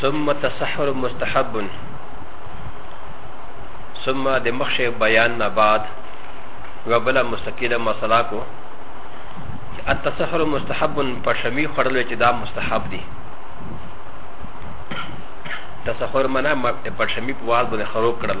ثم تسحر مستحب ثم د مخش بیان نه بعد و بل مستقله مسله کو التسحر مستحب پر شمی خړل چې دا مستحب دی تسحر منا پر شمی په واز باندې خرو کړل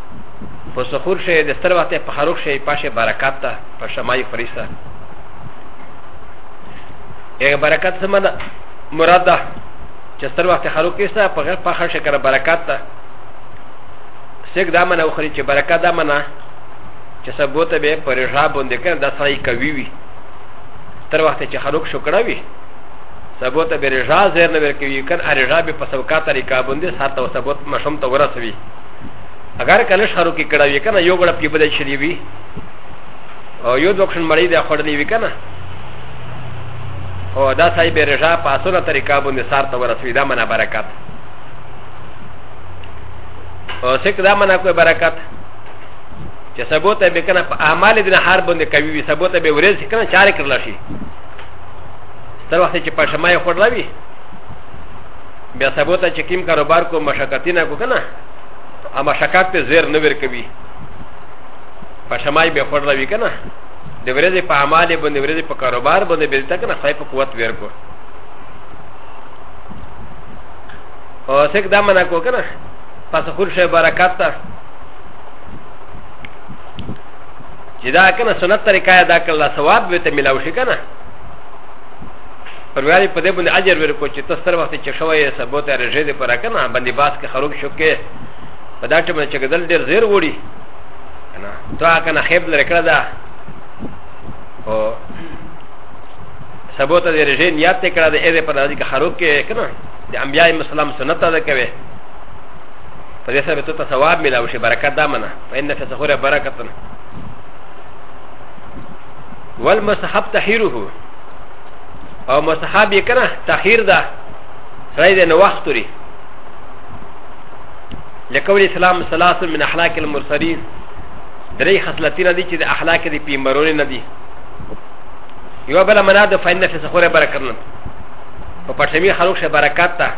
په سخور شي د ستر وخت په خروق شي پاشه برکات ته په شمای فريسه یو برکات سمنه مراد ده چې ستر وخت خروق کې سره په غیر په خرشه کړه برکات ته سګ دا منه وخري چې برکات دا منه چې سبوت به پر رجا باندې کړه دا سړی کوي وي ستر وخت چې خروق شو کړه وي سبوت به رجا زیر نه ورکوي کنه رجا به په سوکا طریقه باندې ساته سبوت مشم ته ورسوي اگر کنه شخرو کې کړه وی کنه یو غړ په بدل شری وی او یو دوکشن مړی د خړلې وی کنه او دا صاحب رجا په اسونه طریقه باندې سار ته ورسوي دا منا برکات او سک دا منا کوئی برکات چې سبو ته به کنه په اعمال د نهار باندې کوي وي سبو ته به ورځ کنه چار کړل شي تر وخت چې پښمای خړلوي بیا سبو ته چې کیم کاروبار کو مشقتی نه کو کنه ا مشقت په زیر نه ور کوي په شمای به خور راوي کنه د ورځې په اعمال باندې ورځې په کاروبار باندې به تک نه خای په قوت ور کو او سک دا منا کو کنه پس خور شه برکات ته چې دا کنه سنت طریقه دا کله ثواب به ته ملاوي کنه پر ویالي په دې باندې اجر ورکو چې ته ستر وخت چې شوی یې سبو ته رژې دې پر کنه باندې باس کې خروب شو کې په دا ټیم چې ګدل ډېر زیر وړي کنه ته کنه خیب لري کړه دا او سبو ته دې رژې نیت ته کړه دې پر راځي کې خروب کې کنه د انبیاء مسلم سنت ده کوي په دې سره ته ثواب ملاوي شي برکت دا منه فإن في سخوره برکتن والمصحب تحيره او مصحب یې کنه تحیر ده سړی دی نو وخت لري لکول اسلام ثلاث من اخلاق المرسلین درې خصلتونه دي چې د اخلاق دي پیمبرونه نه دي یو بل منا د فین نفس خوره برکت نه په پټمی خلق شه برکت ته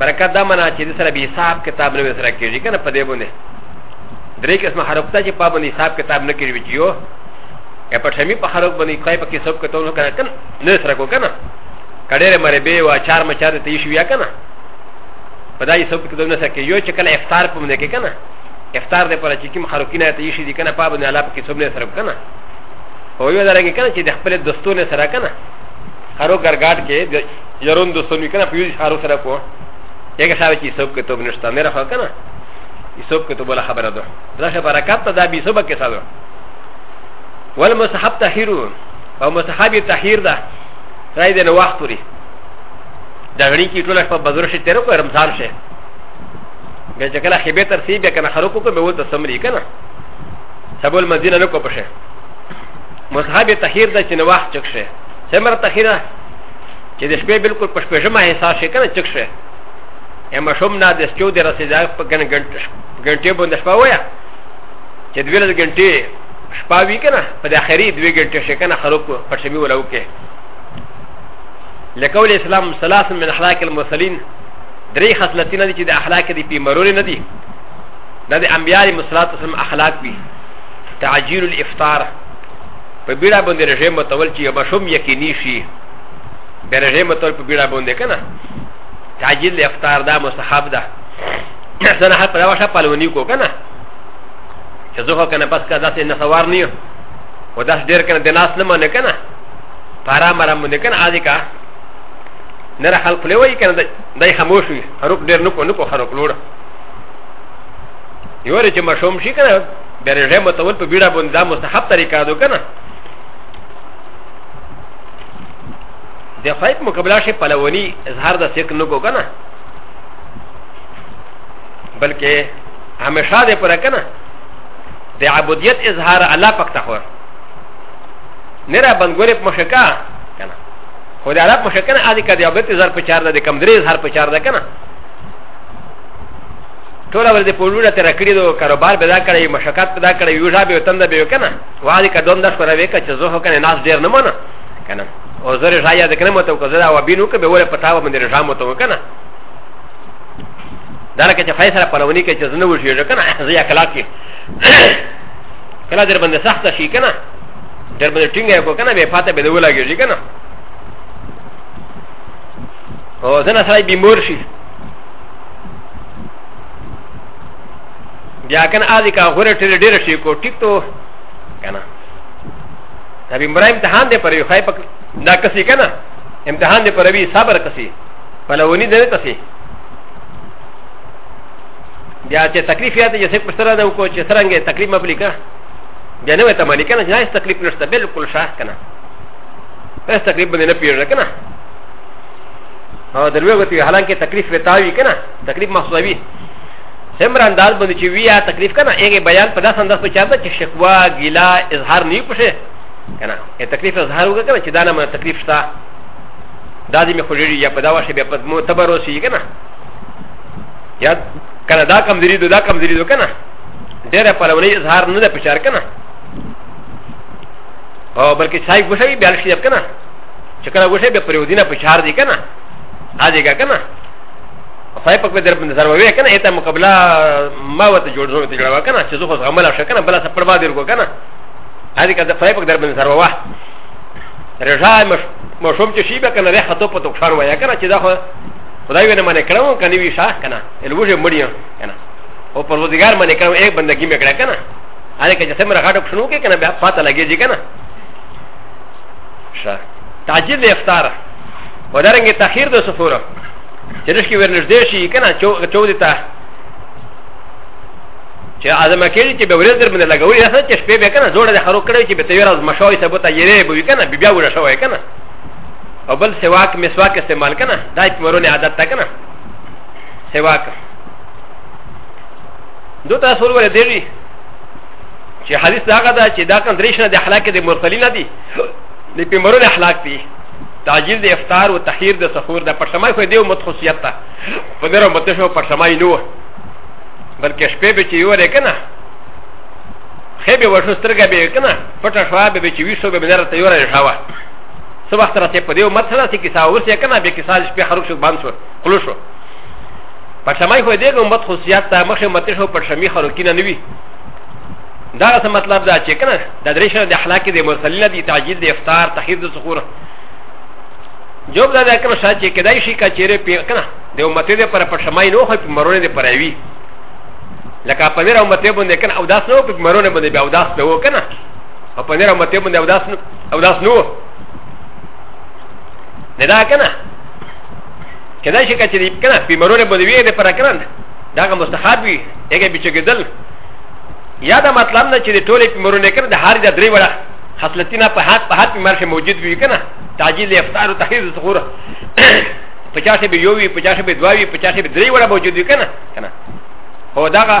برکت دا منا چې د سره به حساب کتاب نه وسره کېږي کنه په دې باندې درې قسمه حرف ته چې په باندې حساب کتاب نه کوي چې یو یا په شمی په حرف باندې کای په کې سب کتو نه کنه کنه نه سره کو کنه کډېره مری به وا چار مچار ته یې شو یا کنه په دای سب کتو نه سکه یو چې کله افطار په باندې کې کنه افطار دې پر چې کوم حرکینه ته یې شي دي کنه په باندې الله په کې سب نه سره کنه او یو درنګ کنه چې د خپل دوستونه سره کنه هرو ګرګاټ کې يرون دوستونه کنه په یوه هرو سره کو یګه شاوې چې سب کتو نشته نه راخه کنه سوک کتب ولا خبر دو رخ برکات تا دا بی سبا کسا دو والمصحب تحیرو او مصحبی تحیر دا رای دن وقت پوری دا غنی کی ټول شپه بزرگ شي تیرو کو رمضان شي بیا چې کله خیبه تر سی بیا کنه خلکو کو به و ته سمری کنه سبو المدینه لکو پشه مصحب تحیر دا چې نو وخت چک شي سمره تحیره چې د شپې بالکل پښپېژمه احساس شي کنه چک شي ا م ش و م ن ا د س ت و د ر س ي د ا ق ب ك ن ج ن ت ي ب و ن د ش ب ا و ي ا چې دوی له ګنټې شپه وی کنه په د اخري دوی ګنټې شي کنه خروق پر شبي ولاو کې لکول اسلام ثلاث من اخلاق المرسلین درې خصلتونه دي چې د اخلاق دي په مرور نه دي دا د انبیاء مسلات سم اخلاق وي تعجیل الافطار په بیړه باندې رژیم متول چې یو مشوم یقیني شي به رژیم متول په بیړه باندې کنه تعجیل افطار دا مستحب ده سنه حد پروا شا پلونی کو کنه چې زه خو کنه بس کا داسې نه سوار نیو و داس ډیر کنه د ناس نه منه کنه پارا مرا منه کنه عادي کا نه را خلق لوي کنه دای خاموش وي هروک ډیر نو کو نو کو خروک لوړ یو رې چې مشوم شي کنه بیا رې متول په بیړه باندې دا مستحب طریقه ده کنه د خیب مقابله شي پلوونی اظهار د سیک نه کو کنه بلکې همیشه دې پر کنه د عبودیت اظهار الله پاک ته خور نه را بنګورې په مشکا کنه خو د عرب مشکا نه ادي کدی عبودیت اظهار په چار ده د کم درې اظهار په چار ده کنه ټول ور دې په لوړه تر کړی دو کاروبار پیدا کړی مشکات پیدا کړی یو ځای به تند به کنه وادي کډوم د خبره وکړه چې زه هو کنه ناس ډیر نه مونږ کنه او زره رایا د کنه مت او کزدا و بینو که به وره پتاو باندې رجام وته کنه دا لکه چې فیصله پلونی کې چې زنه وشي کنه زه یا کلا کې کلا در باندې سخت شي کنه در باندې ټینګه کو کنه به پاته به دی ولاږي کنه او زنه سره بیمور شي بیا کنه اځي کا غره ټیر ډیر شي کو ټیک ته کنه دا به مرای امتحان دی پر یو خای پک دا کسی کنه امتحان دی پر وی صبر کسی پلونی دی کسی بیا چې تکلیف یاد یې څه پښتره دا وکړو چې څنګه تکلیف مبلی کا بیا نه وته مانی کنه جایز تکلیف نشته بالکل شاه کنه اس تکلیف باندې نه پیژنه کنه او دروي وتی حالانکه تکلیف وتاوی کنه تکلیف محسوبي سمر انداز باندې چې ویا تکلیف کنه هغه بیان په داسې انداز په چارته چې شکوا ګیلا اظهار نه پوښه کنه ا تکلیف اظهار وکړه کنه چې دا نه مې تکلیف شته دا دې مې خو لري یا په دا واشه بیا په مو تبر وسی کنه یا کنه دا کم دری دا کم دری کنه ډېر په لوري اظهار نه ده پچار کنه او بلکې ځای ګوشي بیا شي کنه چې کله ګوشي به پرودینه پچار دی کنه ا دې کنه فای پک در بند سر وی کنه ایت مقابله ما وت جوړ زو ته جوړا کنه چې زه خو غمل شو کنه بل څه پر ما دیر کو کنه هدي کده فای پک در بند سر واه رجا مش مشوم چې شی به کنه ره خطو په توخار ویا کنه چې دا خو خدای ونه منه کړو کنه وی شاه کنه الوجه مړی کنه او پر وزګار منه کړو ایک بندګی مې کړه کنه هغه کې چې سمره غاټو شنو کې کنه بیا پاته لګی جی کنه شاه تعجیل افطار ودارنګ تاخير د سفوره چې رشکې ورنږدې شي که نه چودې ته چې اعظم کېږي چې به ورځ در باندې لګولي نه چې شپې به که نه زوړه د خرو کړی چې به ته ورځ مشوي سبو ته یې به وي که نه بیا وړه شوی که نه او بل سواک مسواک استعمال که نه دا یې مرونې عادت ته که نه سواک دو ته سول ورې دی چې حدیث دا هغه ده چې دا کم درېشنه د اخلاق د مرسلینه دي د پیمرونې اخلاق دي تعجیل د افطار او تحیر د سحور د پرسمای خو دیو متخصیت ته په دره متشو پرسمای نو بلکې شپې به چې یو رکنه خې به وشو سترګه به کنه پټه شوا به چې ویشو به بنره ته یو را شوا سو وخت راته په دیو مت سره چې کیسه اوسه کنه به کیسه شپې خروج شو باندې شو خلوص شو پرسمای خو دیو متخصیت ته مخه متشو پرسمی خلکینه نوي دا څه مطلب دا چې کنه د درې شنه د اخلاق د مرسلینه دي تعجیل د افطار تحیر د سخور جواب دا ده کنه شاید چې کدای شي کا چیرې پی کنه د امت دې پر پر شمای نو خو په مرونه دې پروي لکه په نره امت دې باندې کنه او داس نو په مرونه باندې بیا او داس ته و کنه او په نره امت دې باندې او داس نو او داس نو نه دا کنه کدای شي کا چیرې کنه په مرونه باندې وی دې پر کنه دا مستحب وي هغه بچګدل یا دا مطلب نه چې د ټولې په مرونه کنه د هر د درې وړه خصلتینا په حد په حد په مرشه موجود وي کنه تعجیل افطار او تحریر سحور په چا شي به یو وي په چا شي به دوا وي په چا شي به درې وړه موجود وي کنه کنه هو داغه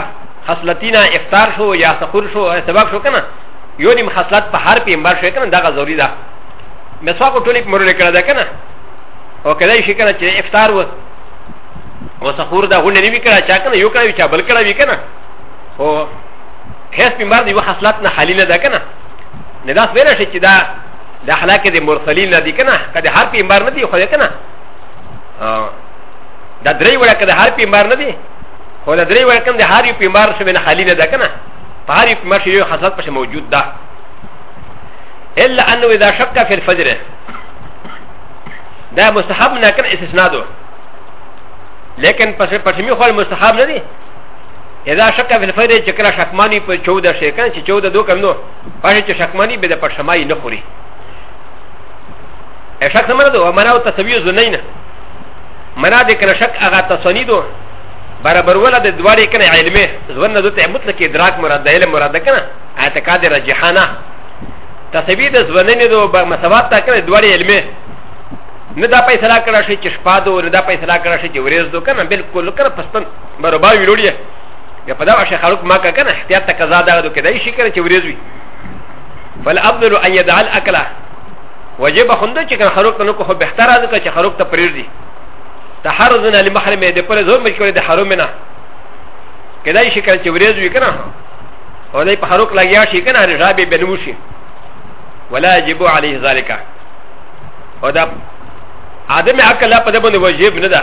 خصلتینا افطار شو یا سحور شو سبب شو کنه یو نیم خصلت په هر په مرشه کنه داغه ضروری ده مسواک ټولې په مرونه کړه ده کنه او کله شي کنه چې افطار و و سحور دا غونډه نیوي کړه چا کنه یو کړه چا بل کړه وی کنه خو هیڅ پیغمبر د یو خصلت نه خالی نه ده کنه نه دا ویل شي چې دا د اخلاق د مرسلین نه دي کنه کله هر پیغمبر نه دی خو کنه دا درې وړه کله هر پیغمبر نه دی خو دا درې وړه کله هر یو پیغمبر شوی نه خالی نه ده کنه په هر یو پیغمبر شوی یو خصلت پښه موجود ده الا انه اذا شك في الفجر دا مستحب نه کنه استثناء ده لیکن پښه پښه می خو مستحب نه دی اذا شک فی الفرد چې کله شکمانی په 14 شي کنه چې 14 دوه کم نو پښه چې شکمانی به د پښمای نه خوري ا شک سمره دو منا او تسویو زنین منا د کنه شک هغه تسنیدو برابر ولا د دوړې کنه علمه ځون نه دوته مطلق ادراک مراد د علم مراد کنه اعتقاد رجحانه تسوید ځوننه دو مساوات تا کنه دوړې علمه نه دا پیسې را کړه شي چې شپه دو نه دا پیسې را کړه شي چې ورځ دو کنه بالکل کنه پستن برابر وي لوړ یې بیا په دغه شي خلک ما که کنه احتیاط ته قضا دغه دو کېدای شي کنه چې ورېځ وي فالافضل ان يدع الاكل وجب خوندو چې کنه خلک نو خو بهتره ده چې خلک ته پرېږدي تحرزنا لمحرم دې پر زور مې کړې د حرام نه کېدای شي کنه چې ورېځ وي کنه او دې په خلک لګیا شي کنه رجابې بنو شي ولا يجب عليه ذلك او دا عدم عقل په دې باندې واجب نه ده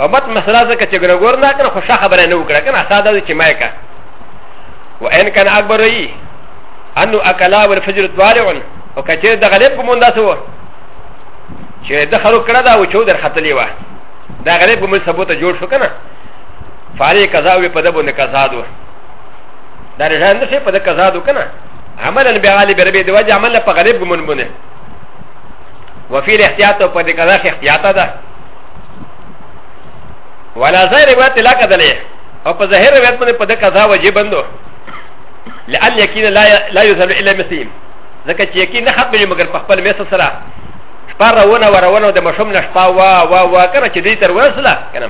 امت مسلا زکه چې ګرګور نه کنه خوشا خبره نه وکړه کنه ساده چې ما کا و ان کان اکبر ای انو اکلا والفجر طالع او کچې د غلب کوم انداز و چې د خلو کړه دا و چې در خطلې و دا غلب کوم ثبوت جوړ شو کنه فاری قضا وی په دبو نه قضا دو دا رجان نه شي په د قضا دو کنه عملا بعالی بربی دی وجه عمل په غلب کوم بونه وفي الاحتياط او په دې قضا کې احتياط ده ولا زه روایت لا کدلې او په ظاهر روایت باندې په د قضا وجه بندو لئن یقین لا لا یذل الا مسیم ځکه چې یقین نه خپل مگر په خپل میسه سره شپه راونه ورونه د مشوم نه شپه وا وا وا کنه چې دې تر ورسله کنه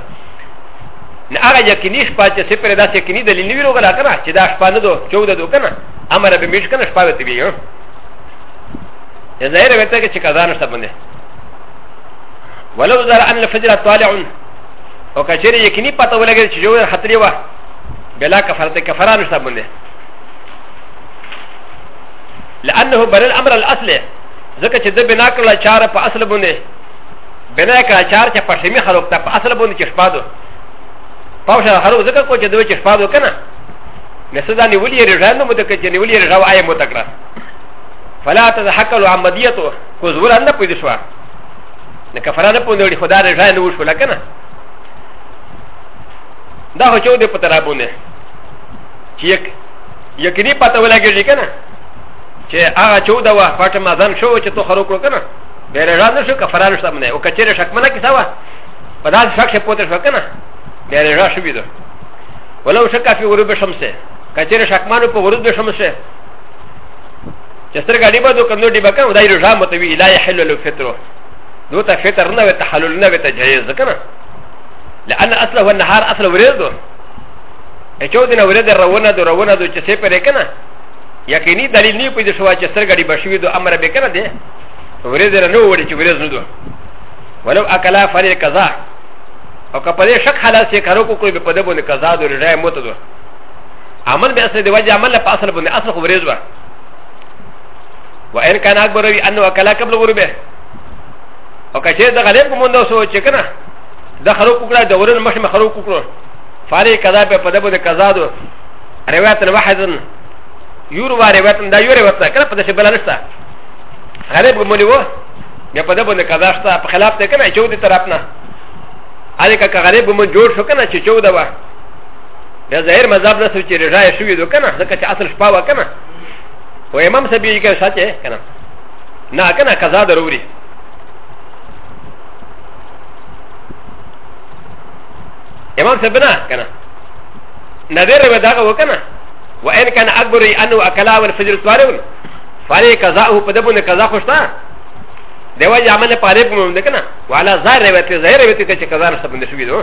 نه هغه یقیني شپه چې سپره داسې یقیني دلیل نه ویلو غلا کنه چې دا شپه نه دو چوده دو کنه امر به میش کنه شپه وته ویو ظاهر وته چې قضا نشته باندې ولو زر ان الفجر طالع او کچری یقینی پته ولګی چې جو خطرې وه بلا کفرت کفرانو سره باندې لانه بر الامر الاصل ځکه چې د بنا کړل چار په اصل باندې بنا کړل چار چې په شمی خلق ته په اصل باندې چې شپادو پاوشه خلق ځکه کو چې دوی چې شپادو کنه نسدا نیولې رجانو مده کې چې نیولې رجاو آی مو تکړه فلا تذحکلوا عمدیتو کو زور نه پېد شو نه کفاره نه پوندې وړي خدا رضا نه وشو لکه نه دا خو چو دې په ترابونه چې یک یقیني پته ولګېږي که نه چې هغه چوده وه پټه مازن شو چې تو خرو کړو که نه بې رضا نه شو کفاره نه شته منه او که چېرې شکمنه کیسه وه په داسې شک چې پوته شو که نه بې رضا شوي ده ولو شکه فی غروب شمسه که چېرې شکمانو په غروب شمسه چې سترګه ډي به دوه کندو ډي به کنه دای روزه متوي لا يحل له فطر دو ته فطر نه وي تحلل نه وي ته جایز ده کنه لأن أصله النهار أصل وريد دو اچو دي نه وريد روونه دو روونه دو چې سي پرې کنه یقیني دلیل نه پیدا شو چې سترګه ډي بشوي دو امر به کنه دي وريد نه وړي چې وريد نه دو ولو اکلا فری قضا او که په دې شک حالات سي کارو کو کوئی به په دې باندې قضا دو رضای مت دو عمل به اصل دی وجه عمل په اصل باندې اصل خو ورېز وه وان كان اكبر وي انه وكلا قبل غروبه او کچه د غلب کوم نو سو چې کنه د خروق وکړه د ورن مخ مخ خروق وکړو فاري قضا په پدبو د قضا دو روایت واحدن یور و روایت دا یور روایت کړه په دې بل نشته غلب کوم نو بیا په دبو د قضا شته په خلاف ته کنه چودي طرف نه اړیکه غلب کوم جوړ شو کنه چې چوده وه دا ظاهر مذهب نه سوچي رجای شوی دو کنه ځکه چې اصل شپه وا کنه و امام صاحب یې کنه ساتي کنه نه کنه قضا ضروري امام صاحب نه کنه نظر به دا وکنه وان كان اكبر انه اكلا والفجر طارون فاري قضاءه قدبون قضاء خوشتا دیو جا عمل پاره په مونږ کنه والا ظاهر وته ظاهر وته چې قضا نه سبند شوی دو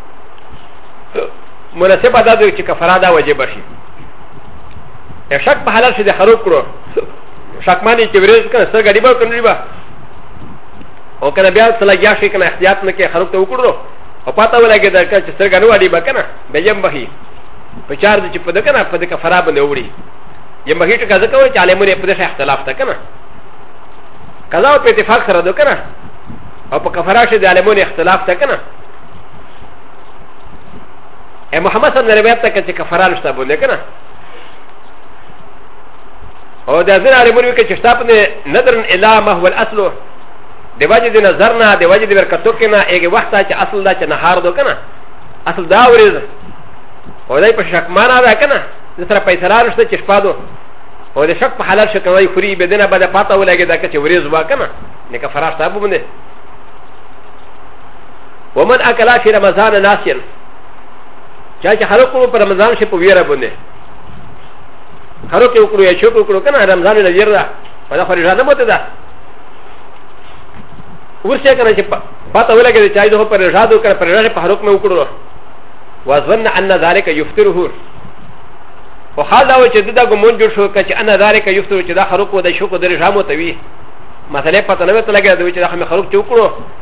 مناسب ادا دوی چې کفاره دا واجب شي شک په حالت شي د خروج کړو شکمانی چې ورز کنه سر غړي به کنه ریبا او کنه بیا سلا یا شي کنه احتیاط نه کې خروج ته وکړو او پاته ولګي دا چې سر غړي وړي به کنه به یم به په چار دي چې په دې کنه په دې کفاره باندې وړي یم به ټکا ځکه وایي چې عالمونه په دې اختلاف ته کنه قضا او په اتفاق سره دو کنه او په کفاره شي د عالمونو اختلاف ته کنه ا محمد صاحب روایت ته چې کفاره نشته بوله کنه او د زنا عربو وی چې شتاب نه نظر الا ما هو الاصل د وجه د نظر نه د وجه د ورکتو کنه هغه وخت چې اصل دا چې نهار دو کنه اصل دا ورز او دای په شک معنا دا کنه د سره پیسې راځته چې شپه دو او د شک په حلال شک وای خوري به دنه بده پاته ولګي دا چې ورز وا کنه نه کفاره شتاب باندې ومن اکلا فی رمضان ناسین چا چې خلق کړو په رمضان شي په ویره باندې خلق یې وکړو یا شکر وکړو کنه رمضان نه ویره ده په دا خو رضا نه مته ده ورشه کنه چې پته ولګي چې دا په رضا دو کړ په رضا په خلق مې وکړو وظن ان ذلك يفتره و حال دا و چې دا ګمون جوړ شو چې انا ذلك يفتر چې دا خروق و د شوق د رجامو ته وي مسله پته نه وته لګیا دوی چې دا خمه خروق چوکړو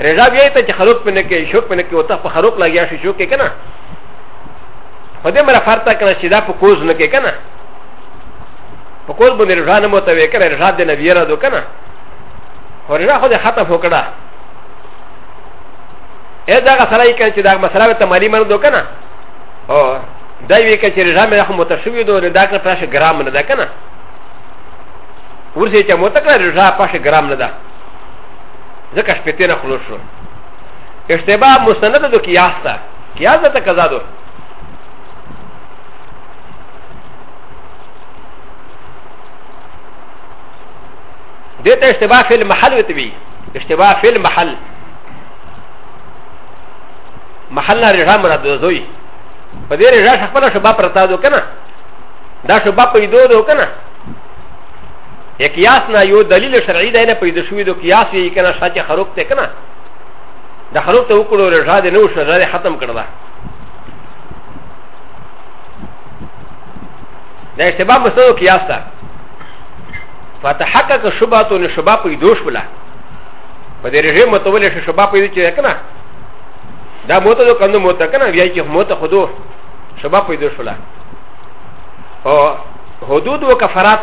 رضا بیا ته چې خلوق پنه کې شوق پنه کې او ته په خلوق لګیا شې شوق کې کنه په دې مره فرتا کنه چې دا په کوز نه کې کنه په کوز باندې رضا نه موته وې کنه رضا دې نه ویرا دو کنه خو رضا خو دې ختم وکړه اې دا غسړه یې کنه چې دا مسله ته مالی منو دو کنه او دا وی کنه چې رضا مې خو متشوي دو نه دا کنه پښه ګرام نه ده کنه ورسې چې موته کنه رضا پښه ګرام نه ده ځکه شپېته نه خلوص شو اشتباه مستند دو قیاس ته قیاس ته قضا دو دې ته اشتباه فی المحل وته وی اشتباه فی المحل محل نه رجا مراد دوی په دې رجا خپل شباب پرتا دو کنه دا شباب پیدو دو کنه ا ك ي ا س ن ا يو دليل شرعي ده نه پيدا شوي دو قياس يي كنا شاكي خروق ته كنا ده خروق ته وكړو رجا ده نو شو ده ختم کړ ده ده اشتباه مسلو قياس ده فتحقق شبهه ن شبهه پيدا شولا په دې رژه متول شي شبهه پيدا چې کنه دا موته دو کنه موته کنه بیا چې موته خودو شبهه پيدا شولا او حدود و کفرات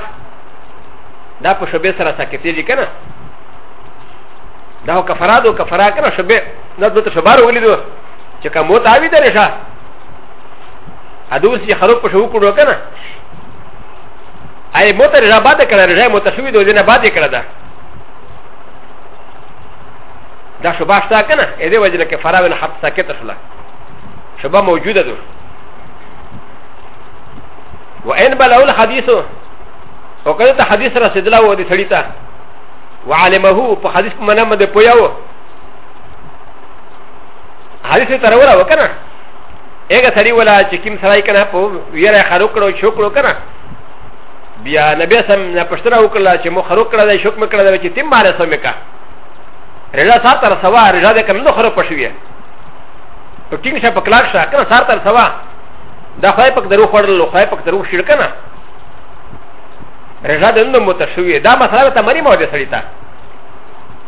دا په شبه سره ساکتې دي کنه دا کفرات و کفرات کنه شبه دا د شبار ولیدو چې کوم وته اوی درې شه ادوس یې خروج په شو کړو کنه اي موتر را باندې کړه رجا موتر شوی دوی نه باندې کړه دا دا شبه شته کنه اې دې وجه نه کفرات نه حد ساکت شولا شبه موجوده ده و ان بلغ الحديث وقد حديث رسول الله ودي سړيتا وعلمه په حديث په منام ده پوياو حديث تر ولا وکنه اګه سړي ولا چې کیم سړی کنه په ویره خرو کړو شو کړو کنه بیا نبی سم نه پښتنه وکړه چې مو خرو کړه ده شوک مکړه ده چې تیم ماره سم وکړه رضا سات تر سوا رضا ده کنه نو خرو پښویه په ټینګ شه په کلاک شه کنه سات تر سوا دا خدای پاک درو خوړل خدای پاک درو شیر کنه رجا د نن متشوی دا مسله ته مری مو دې سړی ته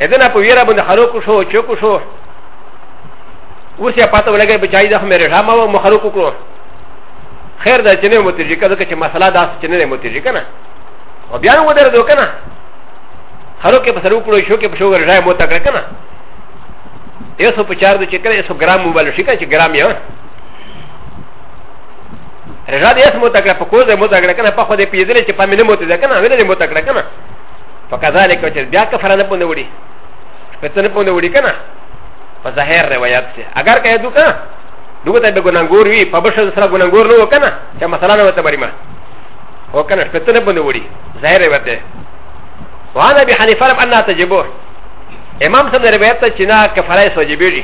اذن په ویرا باندې خلکو شو چوکو شو اوس یې پاته ولګي بچای د خمه رجا ما مو خلکو کړو خیر دا چې نه متجی کده چې مسله دا چې نه متجی کنه او بیا نو ودر دو کنه هرو کې په سر وکړو شو کې په شو رجا مو تکړه کنه یو سو په چار د چې کړه یو سو ګرام موبایل شي کنه چې ګرام یې رضا دې اسمو تکړه په کوزه مو تکړه کنه په خو دې پیدل چې په مینه مو ته کنه ویل دې مو تکړه کنه فكذلك چې بیا کفر نه پونه وړي په تنه پونه وړي کنه په ظاهر روایت سي اگر کہه دو کنه دوی ته به ګناګور وي په بشر سره ګناګور نه وکنه چې مثلا نه وته بری ما او کنه په تنه پونه وړي ظاهر روایت ده وانا ابي حنيفه لم ان تجبور امام سره روایت ته چې نه کفر یې سوجي بيږي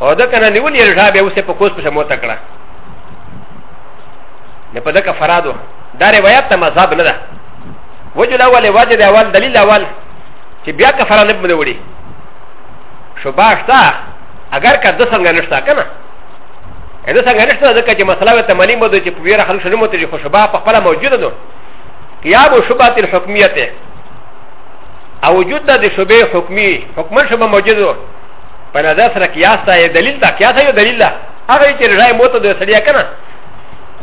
او دا کنه نیو نه رجا به اوسه په کوس په موت کړه نه په دغه فرادو دا روایت ته مذهب نه ده وجه الاول وجه د اول دلیل اول چې بیا کفاره نه بده وړي شوبه شته اگر که د څنګه نشته کنه د څنګه نشته ځکه چې مسله وته منی مو د چې په ویره خلک شنو مو ته چې خوشبه په خپل موجوده ده یا مو شوبات الحکمیت او وجود د شبه حکمی حکمن شبه موجودو په نظر سره قیاس ته دلیل دا قیاس یو دلیل دا هغه چې رای موته د سړیا کنه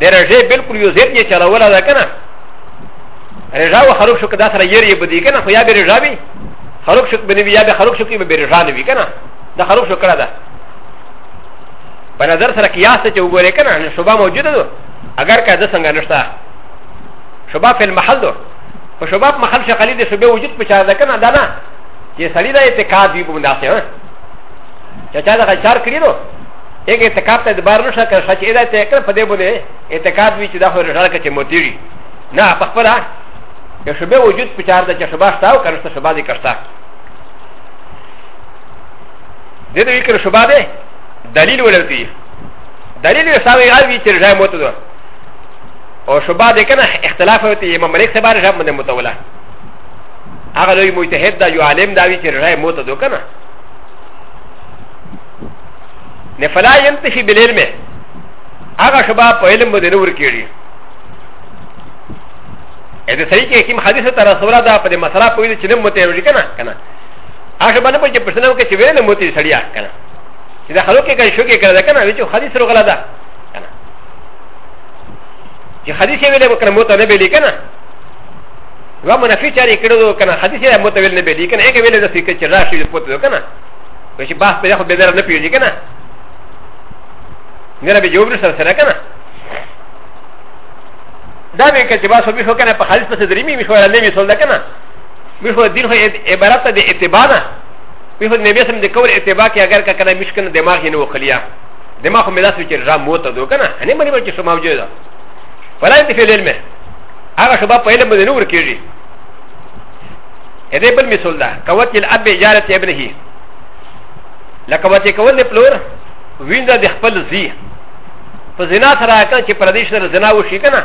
د رجه بالکل یو زیر یې چلاوله دا کنه رجا و خروق شو که دا سره یې یې بدی کنه خو یا به رجا وي خروق شو به یا به خروق شو کې به رجا نه وي کنه دا خروق شو کړه دا په نظر سره قیاس ته چې وګورې کنه شبه موجوده ده اگر که د څنګه نشته شبه فی المحل ده په شباب محل شغلی د شبه وجود په چا ده کنه دا نه چې سړی دا اعتقاد وي بم داسې ها چې چا دا چار کړی نو هغه اعتقاد ته د بار نشه کړ چې دا ته کړ په دې باندې اعتقاد وي چې دا خو رجال کې موتیری نه په خپل که شبه وجود په چار ده چې شبه شتا او کنه شبه دې کښتا دې دې کړ شبه دې دلیل ولرتي دلیل یې ساوي غوي چې رجای موت ده او شبا د کنه اختلاف وتی امام مالک سبا رجا باندې متولا هغه لوی مجتهد دا یو عالم دا وی چې رجا موته دو کنه نه فلا ينتفي بالعلم هغه شبا په علم باندې نور کیږي ا د صحیح کې کوم حدیث تر رسول الله په دې مسله پوهیږي چې نه مته وړي کنه کنه هغه باندې په پښتنه کې چې ویل مته سړیا کنه چې دا خلکو کې کوي شو کې کنه کنه وی چې حدیث روغلا ده چې حدیث یې ویلې وکړه مو ته نه ویلې کنه و منافی چاري کړو کنه حدیث یې مو ته ویل نه ویلې کنه هغه ویلې د فکر چې راشي په تو کنه چې باس په خو به در نه پیږي کنه نه به جوړ سره سره کنه دا به کې چې باس به کنه په حدیث پسې درې می مشوره نه ویسول کنه مشوره دین خو عبارت ده اتباع نه مشوره نبی سم د کور اتباع کې اگر کنه مشکنه دماغ یې نه وخلیا د ما خو مې داسې چې را موته دو که نه هنې منې به چې شما وجه ده فلا انت فی العلم هغه شباب په علم باندې نه ورکېږي هدې بل مثال ده کوت الاب اجارت ابنه لکه وته کول د پلور ویندا د خپل زی په زنا سره کړ چې پردیش سره زنا وشي کنه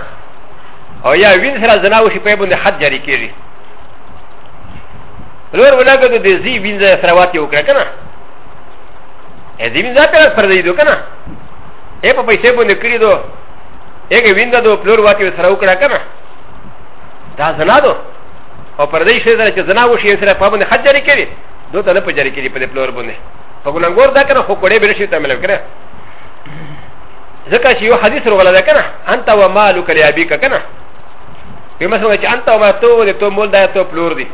او یا وین سره زنا وشي په باندې حد جاری کیږي لور ولاګه د زی ویندا سره واته وکړه کنه ا دې وینځه په لاس پر دی دو کنه ا په پیسې باندې کړی دو اګه وینځه دو پلور واتی سره وکړه کنه دا زنا دو او پر دې شي چې زنا وشي سره په باندې خرچ لري کړي دو ته نه په جری کړي په پلور باندې په ګلنګور دا کنه خو کوړې به شي ته ملو کړه ځکه چې یو حدیث روغله ده کنه انت و مالک لابیک کنه په مثلا چې انت و ما تو ولې تو مول دا تو پلور دی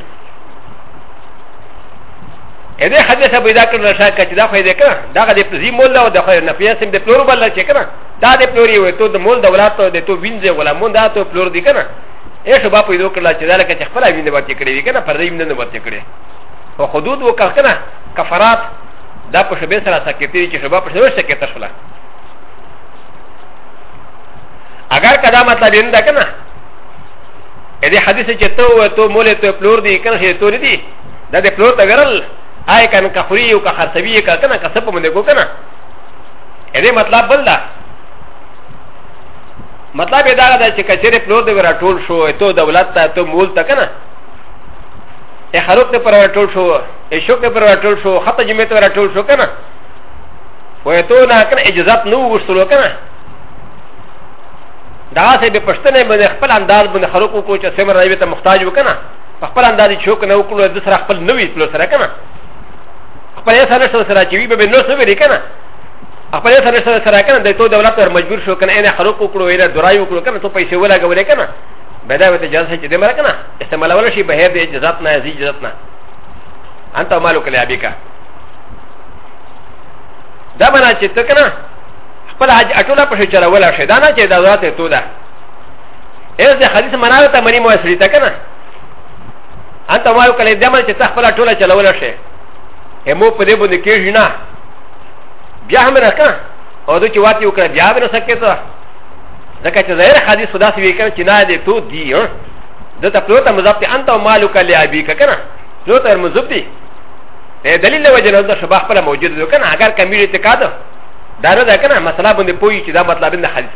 ا دې حدیث به دا کړل شا کچ دا خو دې کړه دا غدې پزی مول دا د خو نه پیاسم د پلور بل چې کړه دا د پلوري وې ته د مول د ولات ته د تو وینځه ولا مون دا ته پلور دي کړه ا شو با پیدا کړل چې دا لکه چې خپل وینځه ورته کړې وی کړه پر دې وینځه ورته کړې او حدود وکړه کړه کفارات دا په شبې سره سکتې چې شبا په شبې سکتې شولا اگر کدا مطلب یې نه کنه ا دې حدیث چې ته و ته مول ته پلور دي کنه چې تو دي دا د پلور ته ورل آی کنه که خوري او که خرڅوي که کنه که څه په مونږ کو کنه دې مطلب بل ده مطلب یې دا ده چې کچېرې پلور دی ورا ټول شو ته دولت ته ته مول ته کنه ای خروق ته پر ټول شو ای شوق ته پر ټول شو خطه جمعې ته ورا ټول شو کنه وای ته نه کنه اجازه نو وشتلو کنه دا سه به پښتنه باندې خپل انداز باندې خروق وکړو چې سمر راوي ته محتاج وکنه په خپل انداز چې څوک نه وکړو د سره خپل نوې تلو سره کنه خپل یې سره سره سره چې وي به نو څه ویل کنه خپل یې سره سره سره کنه د تو دولت ور مجبور شو کنه نه خلق وکړو یې درای وکړو کنه ته پیسې ولګولې کنه به دا وته جلسه چې دې مر کنه استعمالول شي به دې اجازه نه زی اجازه نه انت مالک لابیکا دا منا چې ته کنه خپل حج اټوله په شي چلولا شي دا نه چې دا ذات ته تو ده اې د حدیث مناله ته منی مو سړی ته کنه انت وایو کله د عمل چې تخپل ټوله چلول شي همو په دې باندې کېږي نه بیا هم نه کنه او دوی چې واتی وکړه بیا به نه سکه ته ځکه چې ظاهر حدیث خدا سوي کنه چې نه دې تو دی ها د ته پلوته مضبط انت او مالک لی ابي کنه پلوته مضبط دی دلیل له وجه نه د شباح پر موجود دی کنه اگر کمیری ته کاده دا نه ده کنه مسله باندې پوي چې دا مطلب نه حدیث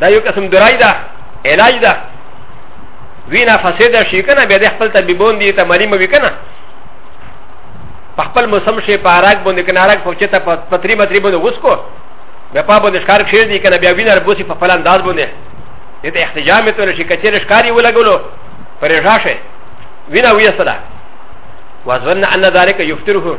دا یو قسم درای ده علاج ده وینا فساد شي کنه بیا د خپل طبيبون دي ته مالي موي کنه په خپل موسم شي په عراق باندې کنه عراق پوچې ته پتري متري باندې اوس کو بیا په باندې ښکار کړی دي کنه بیا وینا ربوسي په خپل انداز باندې دې ته احتجام ته شي کچې ښکاری ولګولو پرې راشه وینا ویسره وظن ان ذلك يفتره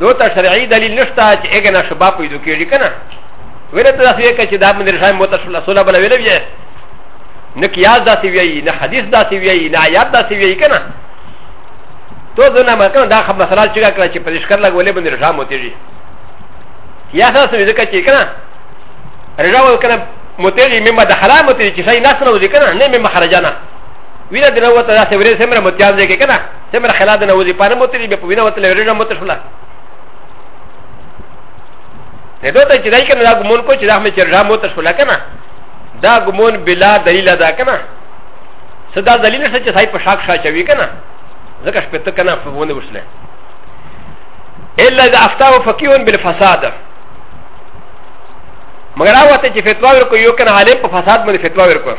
نو ته شرعي دلیل نشته چې هغه نه شباب پیدا کیږي کنه ویل ته داسې کې چې دا من رشای مو تاسو له سوله بل ویل وی نه قیاس داسې وی نه حدیث داسې وی نه آیات داسې وی کنه تو دونه ما کنه دا خبره مسله چې کړه چې په ذکر لګولې باندې رشا مو تیږي یا تاسو دې کې چې کنه رشا و کنه مو تیږي مې د حرام تیږي چې شي ناس نه وځي کنه نه مې مخرجانه ویل دې نو ته داسې ورې سمره متیاز دې کې کنه ته مر خلا د نه وځي پانه مو تری به په وینه وته لري نه مو ته شولا نه دوی ته چې دای کنه دا ګمون کو چې دا مې چې را مو ته شولا کنه دا ګمون بلا دلیل دا کنه صدا دلیل نشته چې صاحب په شاک شا چوي کنه ځکه شپه ته کنه په ونه وشله الا اذا افتاه فقيه بالفساد مگر هغه ته چې فتوا ورکو یو کنه عالم په فساد باندې فتوا ورکو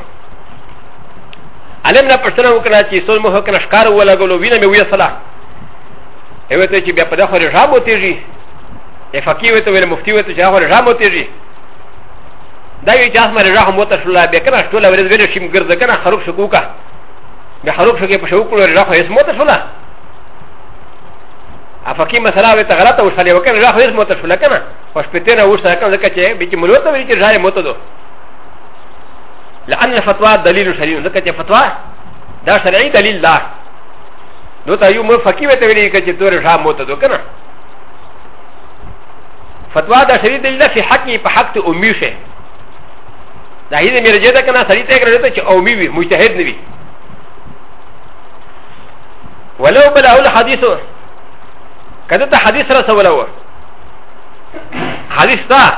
علم نه پښتنه وکړه چې سول مو هکنه ښکار ولګولو وینه مې وې سلا ایو ته چې بیا په دغه رژام وتیږي ای فقی وته ویل مفتی وته چې هغه رژام وتیږي دا یو چې اسمه رژام وته شو لا به کنه ټول ورځ ویل شي مګر ځکه نه خروب شو کوکا به خروب شو کې په شو کولو رژام هیڅ موته شو لا افقی مسله وې ته غلطه وشلې وکړه رژام هیڅ موته شو لا کنه خوش پته نه وشته کنه ځکه چې به چې ملوته ویل چې رژام موته دوه لان الفتوى دليل شرعي ځکه چې فتوا دا شرعي دلیل ده نو ته یو مو فقيه وته ویلي چې تور شام موته دو کنه فتوا دا شرعي دلیل ده چې حق یې په حق ته امي شه دا هیڅ مې رجه ده کنه سړی ته کړی چې امي وي مجتهد نه وي ولو بلا اول حديث كذا تا حديث رسول الله حديث تا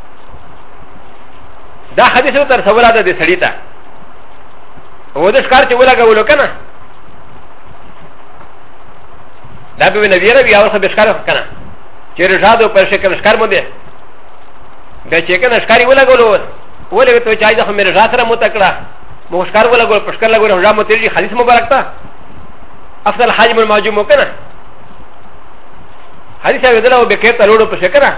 دا حدیث یو تر سواله ده د سړی ته او د ښکار چې ولګولو که نه دا به نبی ربی او سب ښکار که نه چې رشاد او پر شکل ښکار مو دی بیا چې که نه ښکاري ولګولو ولې ته چې دا خو مې رشاد سره مو تکړه مو ښکار ولګول په ښکار لګول رشاد مو تیري حدیث مبارک ته افضل حاجم المعجوم وکنه حدیث یې ودل او بکیر ته لوړو په شکره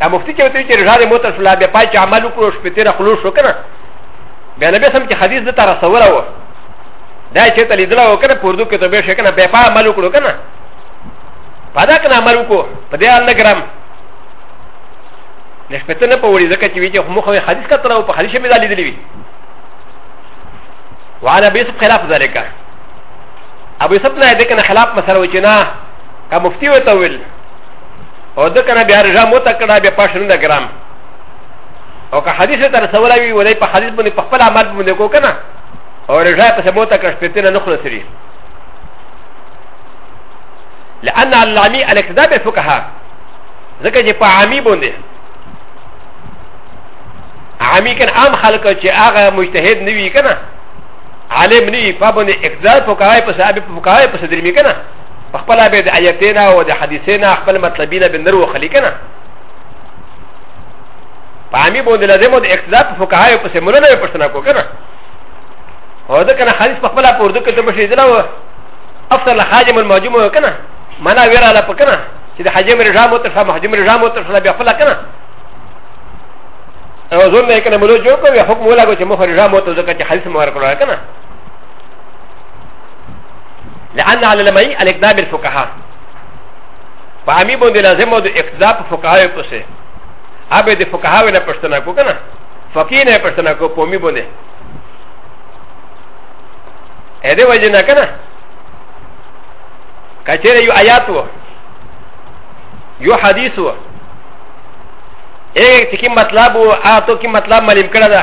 دا مفتی چې وتوی چې رجال موتر شو لا بیا پای چې عمل وکړو شپې تېره خلوص شو که نه بیا نبی سم چې حدیث ده ته رسوله وه دا چې ته لیدله وه که نه په اردو کې ته بیا شي که نه بیا پای عمل وکړو که نه په دا که نه عمل وکړو په دې حال نه ګرم نه شپې ته نه په وړي ځکه چې وي چې خو مخه حدیث کتلی وو په حدیث مې دا لیدلی وي وعن ابي يوسف خلاف ذلك ابو يوسف نه دې کنه خلاف مسله وچنا کا مفتي وته ویل او د کنه بیا رجا مو تکړه بیا پښنه د ګرام او که حدیث تر سوال وی ولای په حدیث باندې په خپل عمل باندې کو کنه او رجا په سمو تکړه شپتنه نه خلصري لأن العامي الاقتداء بالفقهاء ځکه چې په عامي باندې عامي کن عام خلک چې هغه مجتهد نه وي کنه عالم نه وي په باندې اقتداء فقهاء په صاحب فقهاء په صدر می کنه په خپل به د آیتینا او د حدیثینا خپل مطلبینا به نرو خلی کنه په عامي باندې لازم د اقتضا په فقهای په سمونه نه پښتنه کو کنه او دا کنه حدیث په خپل په اردو کې ته بشي دلا و افضل الحاجم المهجوم کنه معنا ویرا لا پکنه چې د حجم رجام وتر سم حجم رجام وتر سم بیا خپل کنه او زون نه کنه ملو جوړ کوي حکم ولا کو چې مخ رجام وتر ځکه چې حدیث مور کړه کنه لان على لمعي الاقدام بالفقهاء فهمي بوند لازم ود اقتداء فقهاء يقصي ابي د فقهاء نه پښتنه کو کنه فقيه نه پښتنه کو پومي بوند ا دې وجه نه کنه کچره یو آیات وو یو حدیث وو اے چې کی مطلب وو آ تو کی مطلب معلوم کړه ده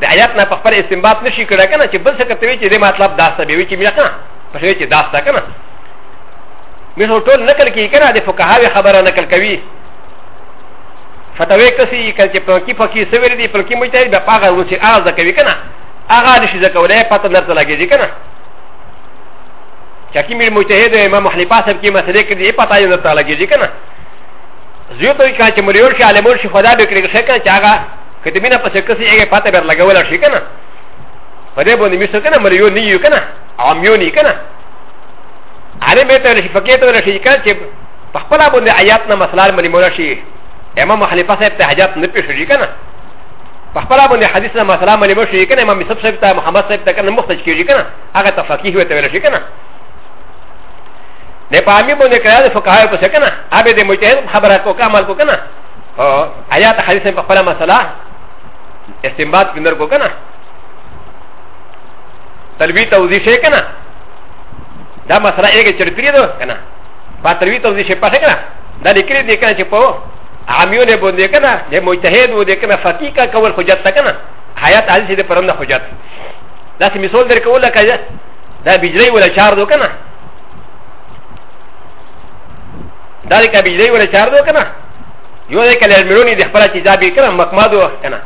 د آیات نه په خپل استنباط نشي کړه کنه چې بل څه کوي چې د مطلب داسته به وي چې مې کنه په شوی چې داسته کنه مې هو ټول نقل کوي کنه د فقهاوی خبره نقل کوي فتوی کسي کله چې په کې فقې سویر دي په کې مجتهد به پاغه و چې اغاز کوي کنه اغاز نشي ځکولای پته نرته لګي کنه چې کې مې مجتهد امام حنیفه صاحب کې مسلې کې دي پته یې نرته لګي کنه زیوتوي کله چې مليور شي عالمور شي خدا به کړی ښه کنه چې هغه که د مینه پسې کسې هغه پاته بر لګول شي کنه په دې باندې مشته کنه مليون نه یو کنه عام یو نه کنه علي به ته شي فقيه ته شي کنه چې په خپل باندې آیات نه مسلال ملي مولا شي امام خلیفہ صاحب ته حاجت نه پیښ شي کنه په خپل باندې حدیث نه مسله ملي مو شي کنه امام صاحب صاحب ته محمد صاحب ته کنه مختج کیږي کنه هغه ته فقيه وي ته شي کنه نه پامي باندې کړه فقهاء په څه کنه هغه دې مجتهد خبره کو کمال کو کنه ایا ته حدیث په خپل مسله استنباط بندر کو کنه تلوی توضیح شي کنه دا مسله یې چرتری ده کنه په تلوی توضیح شي پخې کنه دا لیکلي دي کنه چې په عامیونه باندې کنه د مجتهد و دې کنه فقيه کا کول حجت تا کنه حیات علی چې د پرنده حجت دا چې مثال درکول لکه دا بجلی ولا چار دو کنه دا لکه بجلی ولا چار دو کنه یو د کله ملونی د خپل چې ځابې کړه مکمادو وخت کنه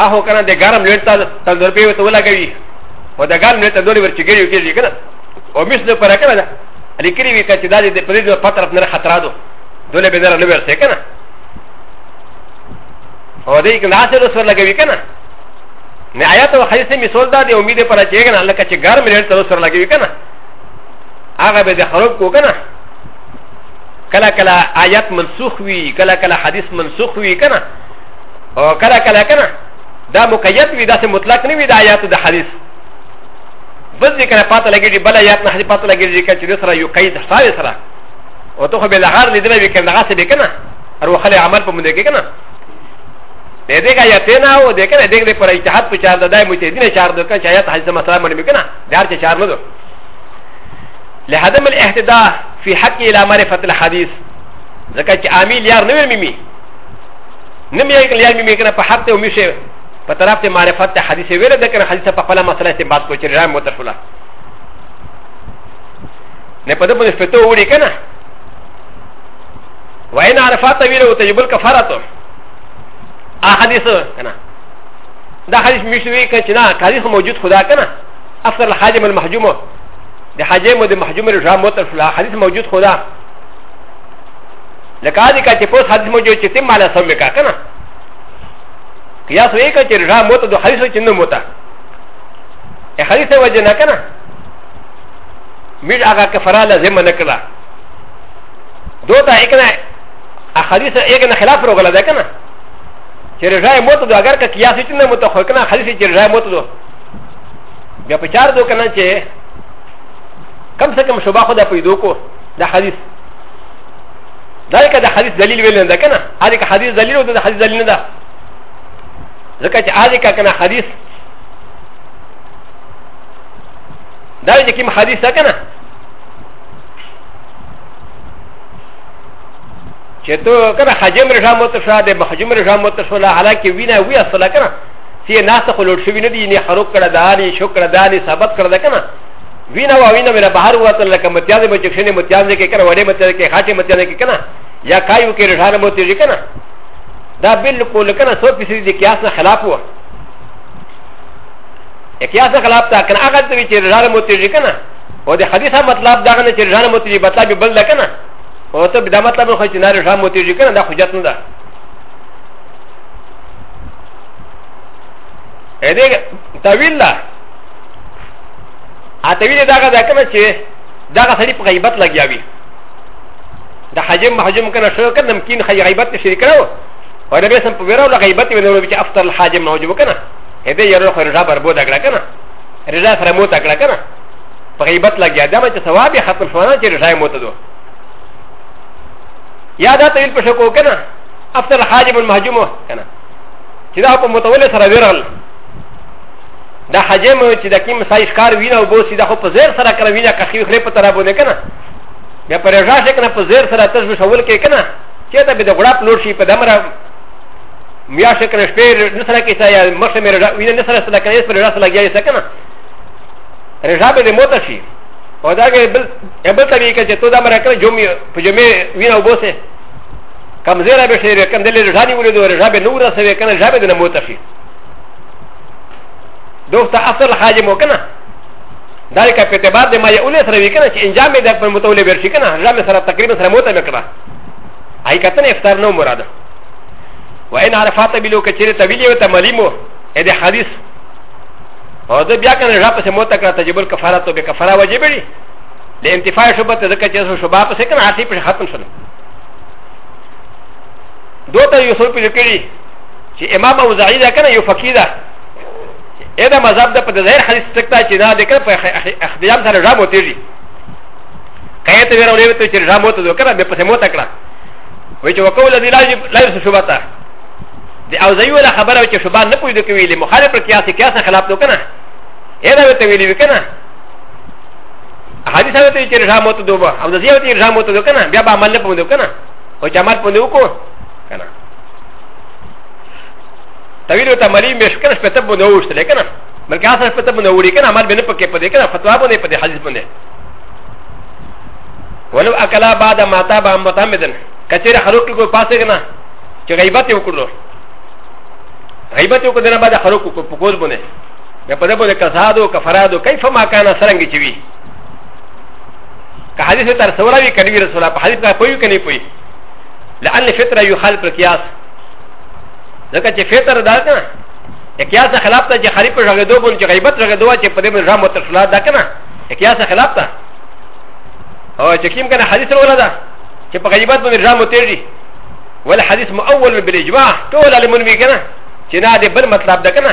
هغه کنه د ګرم لړ ته تندور په وته ولګوي او د ګرم لړ ته دوړي ورچې ګړي کېږي کنه او مش له پر کنه دا لیکري وی کچې دا د پرې د پتر پر خطر دو دوله به نه لور سي کنه او دې کنه اته رسول لګوي کنه نه آیات او حدیث می سول دا د امید پر چې کنه لکه چې ګرم لړ ته رسول لګوي کنه هغه به د خراب کو کنه کله کله آیات منسوخ وي کله کله حدیث منسوخ وي کنه او کله کله کنه دا مقید وي داسې مطلق نه وي د آیات د حدیث بس دې کنه پاته لګېږي بل آیات نه حدیث پاته لګېږي چې د سره یو قید ساوي سره او ته خو به لغار لیدل وي کنه هغه څه به کنه اروخل عمل په مونږ کې کنه د دې کا یته نه او د کنه دې دې پر اجتهاد په چار د دای مجتهدین چار د کنه آیات حدیث مسله باندې کنه دار چې چار نه دوه لهدم الاهتداء في حق الى معرفه الحديث ځکه چې عامل یار نه مې مې نه مې یو یار مې کنه په حق ته او میشه په طرف ته معرفت ته حدیث ویل د کنه حدیث په خپل مسله ته بات کو چې رام متفلا نه په دې باندې فتو وړي کنه وین عرفات ویل او تجب الکفاره احادیث کنه دا حدیث مشوي کنه چې نه حدیث موجود خدا کنه افضل الحاجم المحجومه د حجې مو د محجوم رجا موتر شو حدیث موجود خو ده لکه دې کا چې پوس حدیث موجود چې تم مالا سم وکا کنه قیاس وې کا چې رجا موت د حدیث چې نه موتا ا حدیث وجه نه کنه میر هغه کفاره لازم نه کړه دوته یې کنه ا حدیث یې کنه خلاف روغله ده کنه چې رجا موت د اگر کا قیاس چې نه موتا خو کنه حدیث چې رجا موت دوه بیا په چار دو کنه چې کم سے کم شبا خدا پیدو کو دا حدیث دا که دا حدیث دلیل ویل نه کنه هغه که حدیث دلیل او دا حدیث دلیل نه ده ځکه چې هغه که کنه حدیث دا چې کوم حدیث ده کنه چې ته کنه حجم رجام وتشا د حجم رجام وتشا حالکه وینا وی اصله کنه سي ناسه خو لوټ شوی نه دی نه خروق کړه دانی شکر دانی ثابت کړه ده کنه وینا وا وینا میرا بهر وته لکه متیاز به جکشنه متیاز کې کنه وړې متیاز کې خاطه متیاز کې کنه یا کایو کې رټانه مو تیږي کنه دا بالکل کنه سو پیسې دي قیاس نه خلاف و قیاس نه خلاف تا کنه هغه ته چې رټانه مو تیږي کنه او د حدیثه مطلب دا نه چې رټانه مو تیږي مطلب بل ده کنه او ته دا مطلب خو چې نه رټانه مو تیږي کنه دا حجت نه ده ا دې طویل ده ا طویل دغه د کوم چې دغه سړي په غیبت لګیا وي د حجم محجم کنه شو کنه ممکن خی غیبت شریک راو او نبی سم په ویرو غیبت ویلو چې افطر الحاجم نه وجو کنه ا دې یو خو رضا بربود کړه کنه رضا سره موت کړه کنه په غیبت لګیا دا چې ثواب یې ختم شو نه چې رضا یې موت دو یا دا طویل په شکو کنه افتر حاجب المهجوم کنه چې دا په متول سره ویرل دا حجم چې د کیم سایز کار وینه او بوسی دا خو په زیر سره کړه وینه کخی خره په طرح باندې کنه بیا پر راځه کنه په زیر سره تاسو شول کې کنه چې دا به د غړاپ لور شي په دمره میا شکر شپې نسره کې تا یا مخه مې راځه وینه نسره سره کنه پر راځه لګیا یې کنه رجا به موت شي او دا کې بل بل طریقې چې ته دا مره کړه جمعې په جمعې وینه او بوسه کم زیرا به شي کم دلې رجاني ولې دوه رجابه نور سره کنه جابه د موت شي دوسته اصل حاجه مو کنه دا لکه په اعتبار د ما یې اولې سره وی کنه چې انجام دې په متولې ورشي کنه انجام سره تقریبا سره موت وکړه اي کتن افطار نو مراد وان عرفات بلو کچره طویل یو ته ملیمو اې د حدیث او د بیا کنه را پسې موت کړه تجبل کفاره تو به کفاره واجب دی د انتفاع شوبته ځکه چې شوبه پسې کنه حاصل ختم شول دوه ته یو څو پیل کړي چې امام ابو زعی دا کنه یو فقیر ده اې دا مذهب د په ظاهر حدیث تکتا چې نه د کړه په اخدیام سره رام وتیږي کایه ته ورولې ته چې رام وته دوه کړه به په سمو تکړه وای چې وقول الذي لا يجب لا يرسل شبهه د او زیو له خبره چې شبهه نه پوي د کوي له مخالف پر قیاس قیاس خلاف نو کنه اې دا ته ویلې وکنه حدیث هغه ته چې رجام وته دوه او د زیو ته رجام وته دوه کنه بیا به عمل نه پوندو کنه او چې عمل پوندو کو کنه تویل ته مری مې شکر شپه ته بونه وشته لیکنه بلکې اصل شپه ته بونه وړي کنه عمل به نه پکې پدې کنه فتوا به نه پدې حدیث باندې ولو اکلا بعد ما تاب متعمدن کچیر خلق کو پاسه کنه چې غیبت وکړو غیبت وکړو دنه بعد خلق کو په کوز باندې یا په دې باندې کسادو کفرادو کیف ما کان سرنګ چې وی که حدیث تر سوره وی کړي رسول الله په حدیث نه پوي کني پوي لأن فطره يخالف القياس ځکه چې فطر دا کنه قياس خلاف ته چې خريب رغدو بول چې غیبت رغدو چې په دې باندې رحم تر صلات دا کنه قياس خلاف ته او چې کوم کنه حدیث ولا دا چې په غیبت باندې رحم تیری ول حدیث مؤول بالاجماع ټول علمون وی کنه چې نه دې بل مطلب دا کنه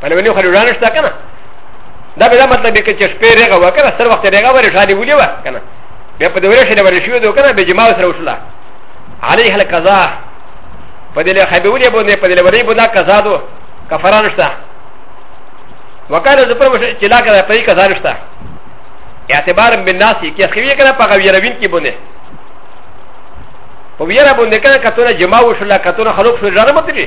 په لونی خو روان شته کنه دا به دا مطلب کې چې شپې رغه وکړه سر وخت رغه ورې شادي ولې و کنه بیا په دې ورې شې ورې شو دوه کنه به جما سره وشلا عليه القضاء په دې له خبي ولې باندې په دې ورې باندې قضا دو کفاره نشته وکاله د پر مشه چې لا کړه په قضا نشته اعتبار بالناس کې اخوي کنه په غویروین کې باندې په ویره باندې کنه کتونه جما وشلا کتونه خلق شو ځاره متري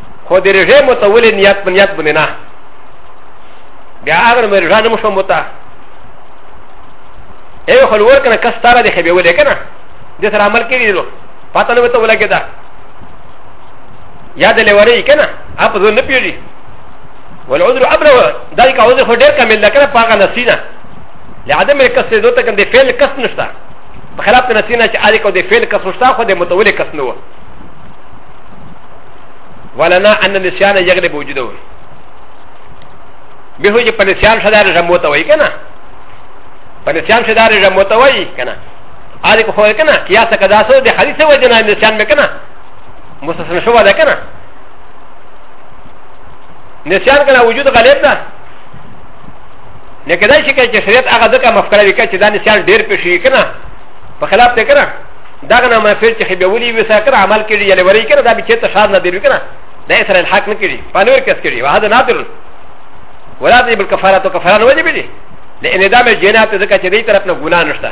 خو د رژه مو ته ولې نیت په نیت باندې نه بیا هغه مې رژه نه مو شوم وته ای خو لور کنه کس تاره دی خبي ولې کنه د سره عمل کړی نو پته نه وته ولګی دا یاد لوري کنه اپ زه نه پیږي والعذر ابلغ ذلك عذر خو ډیر کامل ده کنه پاغه نسینه لعدم الكسر دوته کنه د فعل کس نشته بخلاف نسینه چې اړیکو د فعل کس نشته خو د متولي کس نه و ولنا ان النسيان يغلب وجوده به هو چې په نسيان شدار جموته وای کنه په نسيان شدار جموته وای کنه اړ کو هو کنه کیا څه کدا سو د حدیث و جنا نسيان مې کنه مستثنا شو ده کنه نسيان کنه وجود غلط ده نه کدا شي چې شریعت هغه ځکه مفکره وکړي چې دا نسيان ډیر پېښې کنه په خلاف ته کنه دا غنا ما فعل چې به ولي وسا کړ عمل کړي یعنی وري کړ دا به چې ته شاد نه دی کړ دا سره الحق نه کړي پانور کس کړي واه دا نادر ولا دې بل کفاره تو کفاره نه وجب دي لئن دا مې جنات ځکه چې دې طرف نه ګناه نشته